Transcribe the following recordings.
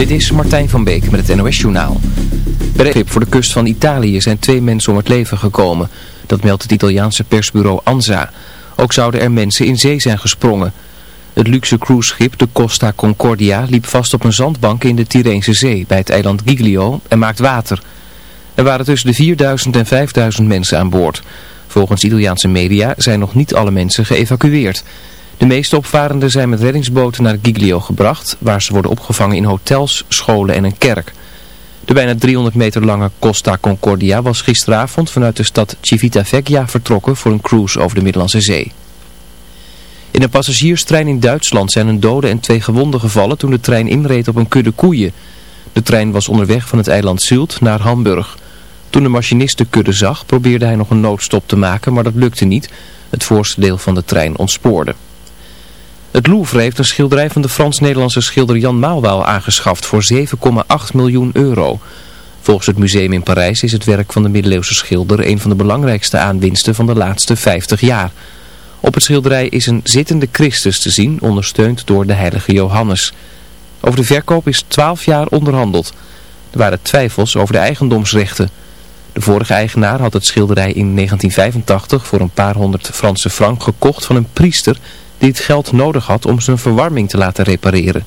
Dit is Martijn van Beek met het NOS-journaal. Bij de schip voor de kust van Italië zijn twee mensen om het leven gekomen. Dat meldt het Italiaanse persbureau ANSA. Ook zouden er mensen in zee zijn gesprongen. Het luxe cruiseschip, de Costa Concordia, liep vast op een zandbank in de Tireense Zee bij het eiland Giglio en maakt water. Er waren tussen de 4000 en 5000 mensen aan boord. Volgens Italiaanse media zijn nog niet alle mensen geëvacueerd. De meeste opvarenden zijn met reddingsboten naar Giglio gebracht, waar ze worden opgevangen in hotels, scholen en een kerk. De bijna 300 meter lange Costa Concordia was gisteravond vanuit de stad Civitavecchia vertrokken voor een cruise over de Middellandse Zee. In een passagierstrein in Duitsland zijn een dode en twee gewonden gevallen toen de trein inreed op een kudde koeien. De trein was onderweg van het eiland Zult naar Hamburg. Toen de machinist de kudde zag probeerde hij nog een noodstop te maken, maar dat lukte niet. Het voorste deel van de trein ontspoorde. Het Louvre heeft een schilderij van de Frans-Nederlandse schilder Jan Maalwaal aangeschaft voor 7,8 miljoen euro. Volgens het museum in Parijs is het werk van de middeleeuwse schilder een van de belangrijkste aanwinsten van de laatste 50 jaar. Op het schilderij is een zittende Christus te zien, ondersteund door de heilige Johannes. Over de verkoop is 12 jaar onderhandeld. Er waren twijfels over de eigendomsrechten. De vorige eigenaar had het schilderij in 1985 voor een paar honderd Franse frank gekocht van een priester die het geld nodig had om zijn verwarming te laten repareren.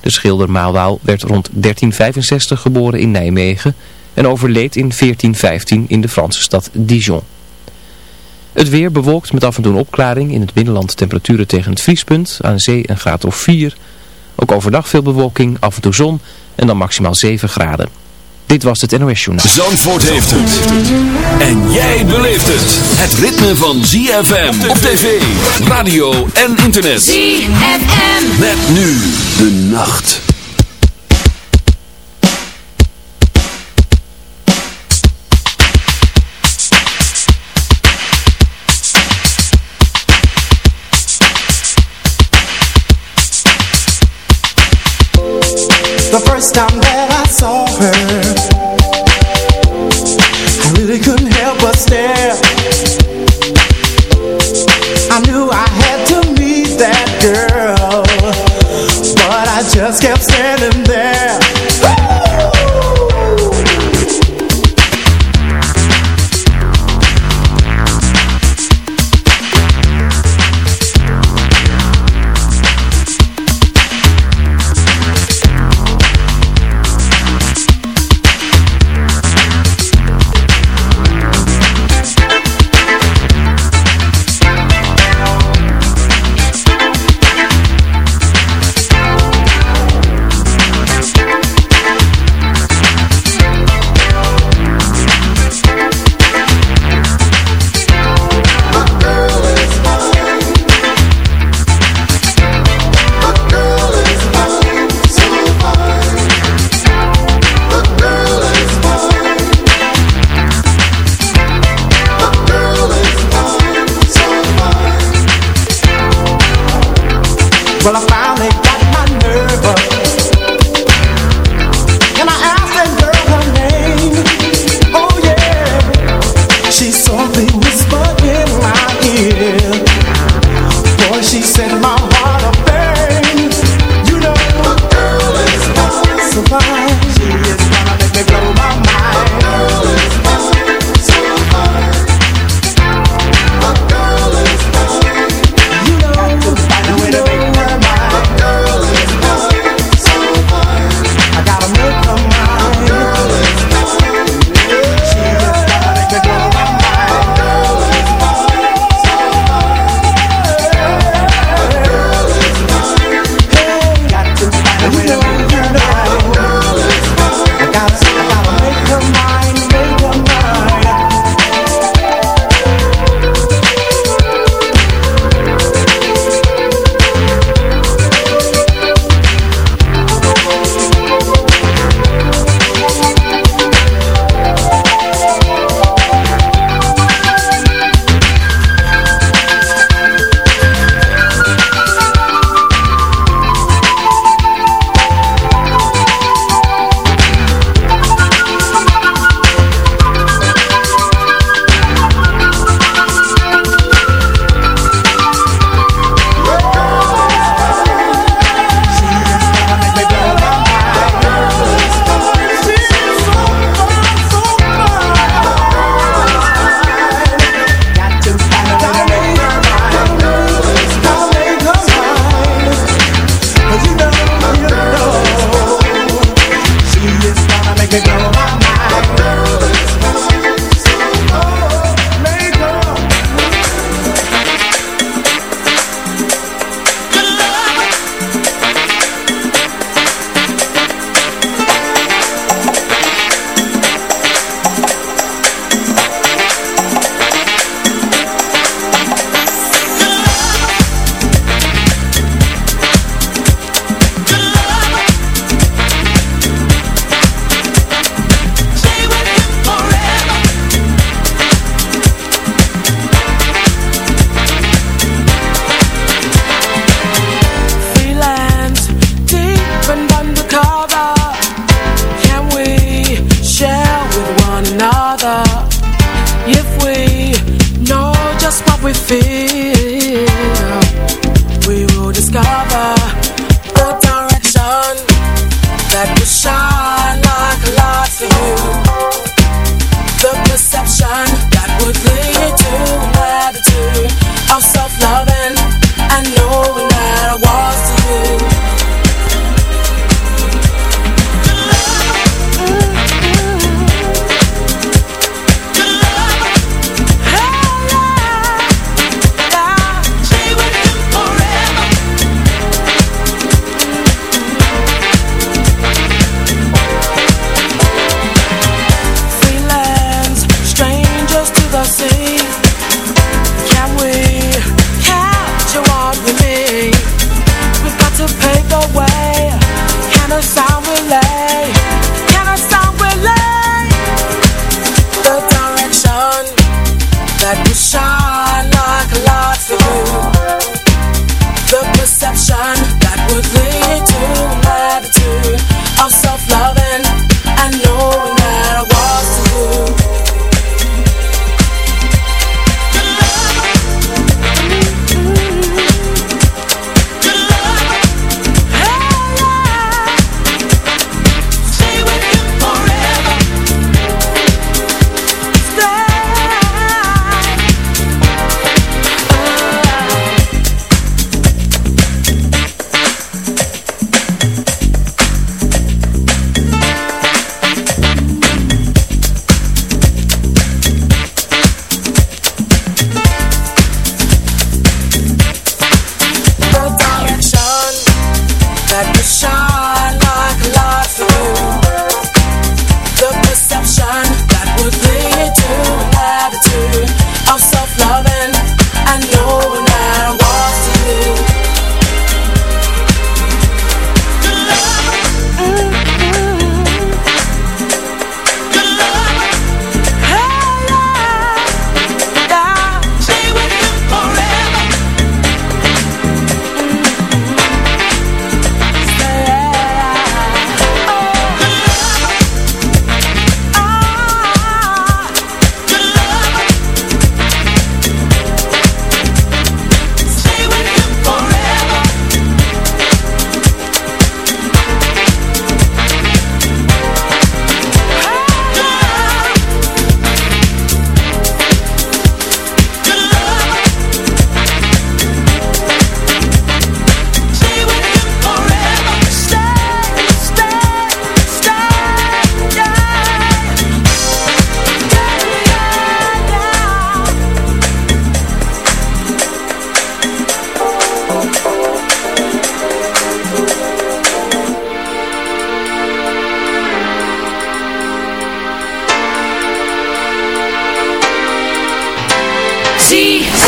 De schilder Maalwaal werd rond 1365 geboren in Nijmegen en overleed in 1415 in de Franse stad Dijon. Het weer bewolkt met af en toe opklaring. In het binnenland temperaturen tegen het vriespunt. Aan zee een graad of 4. Ook overdag veel bewolking, af en toe zon en dan maximaal 7 graden. Dit was het NOS Journaal. Zandvoort heeft het. En jij beleeft het. Het ritme van ZFM op tv, radio en internet. ZFM. Met nu de nacht. The first time that I saw her I really couldn't help but stare See.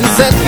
can set me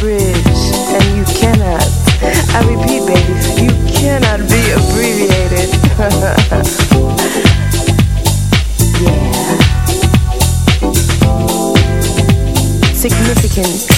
Bridge, and you cannot, I repeat, baby, you cannot be abbreviated. yeah. Significant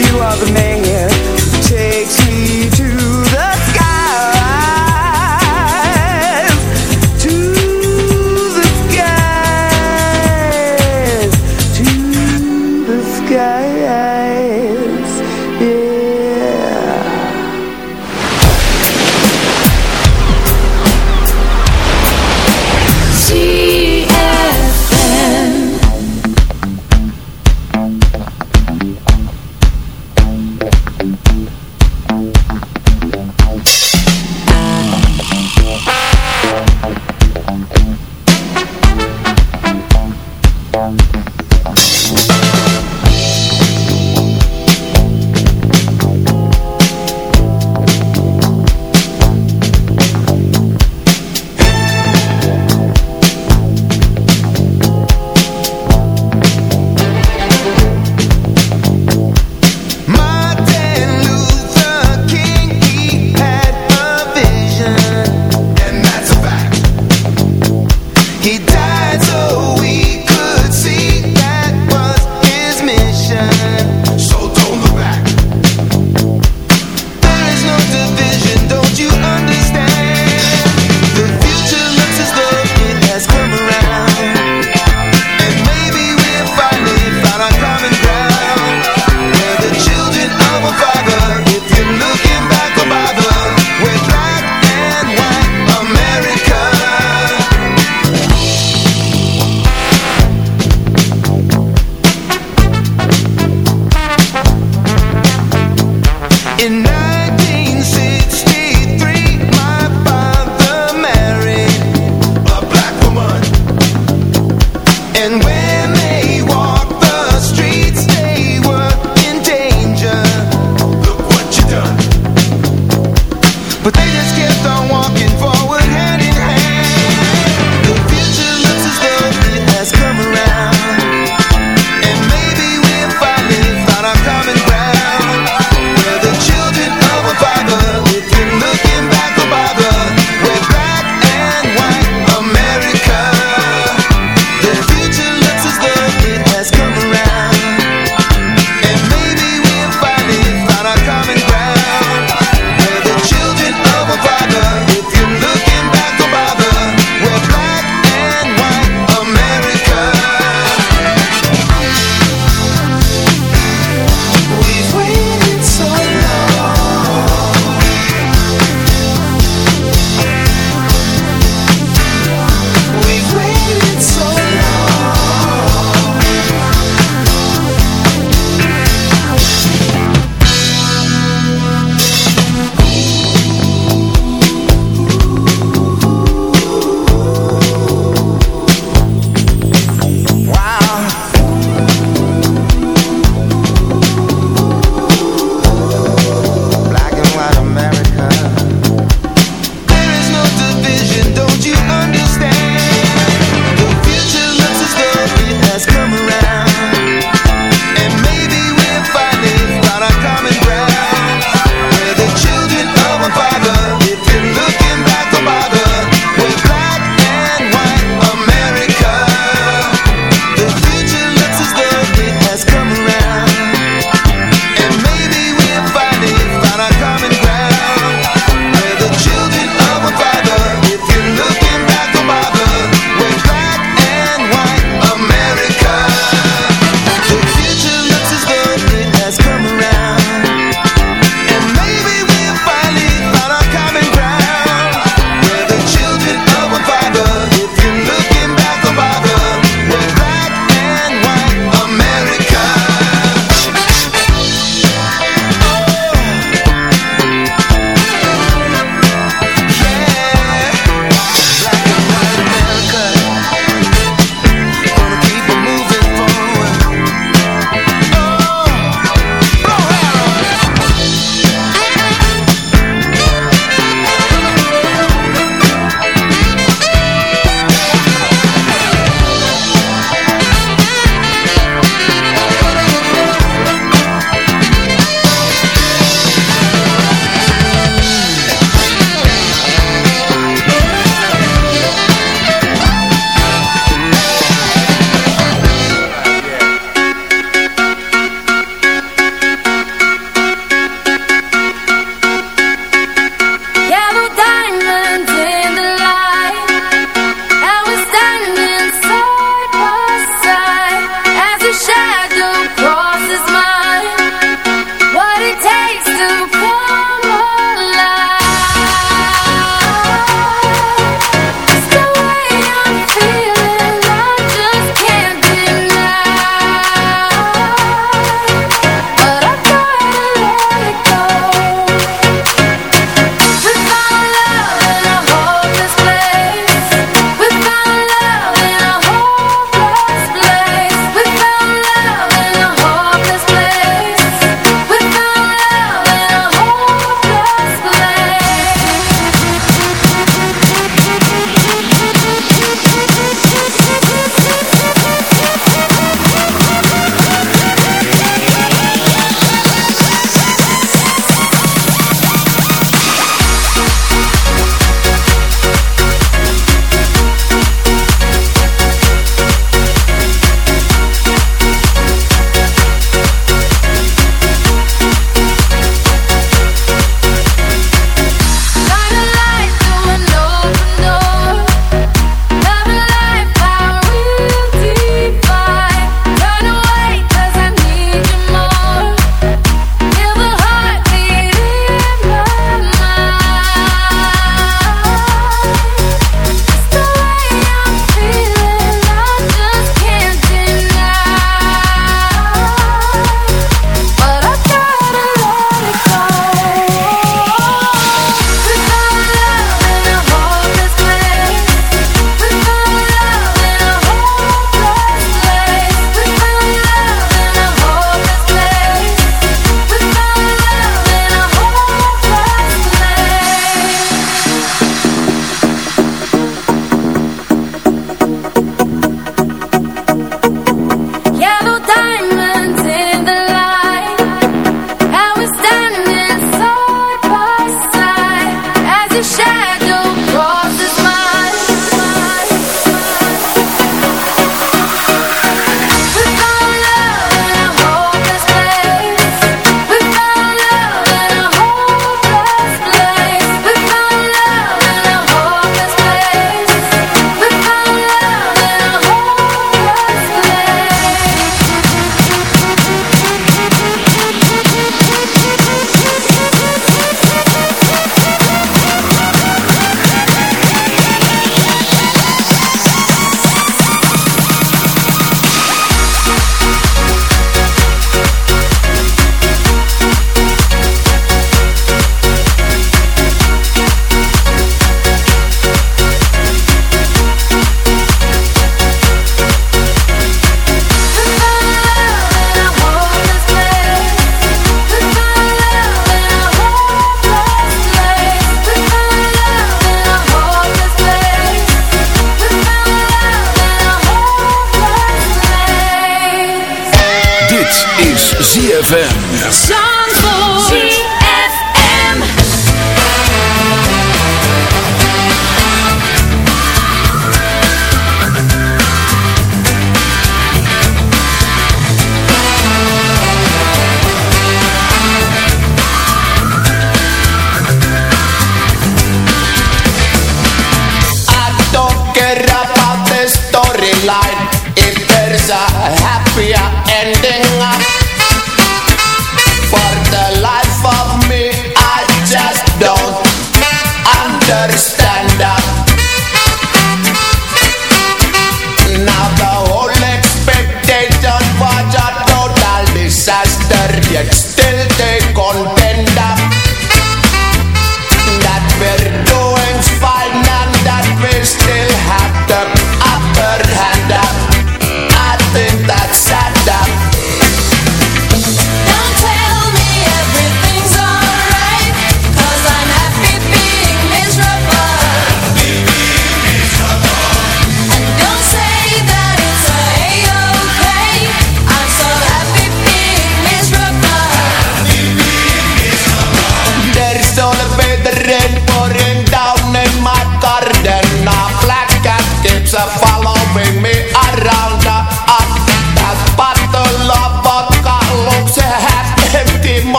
You are the man. Who takes me to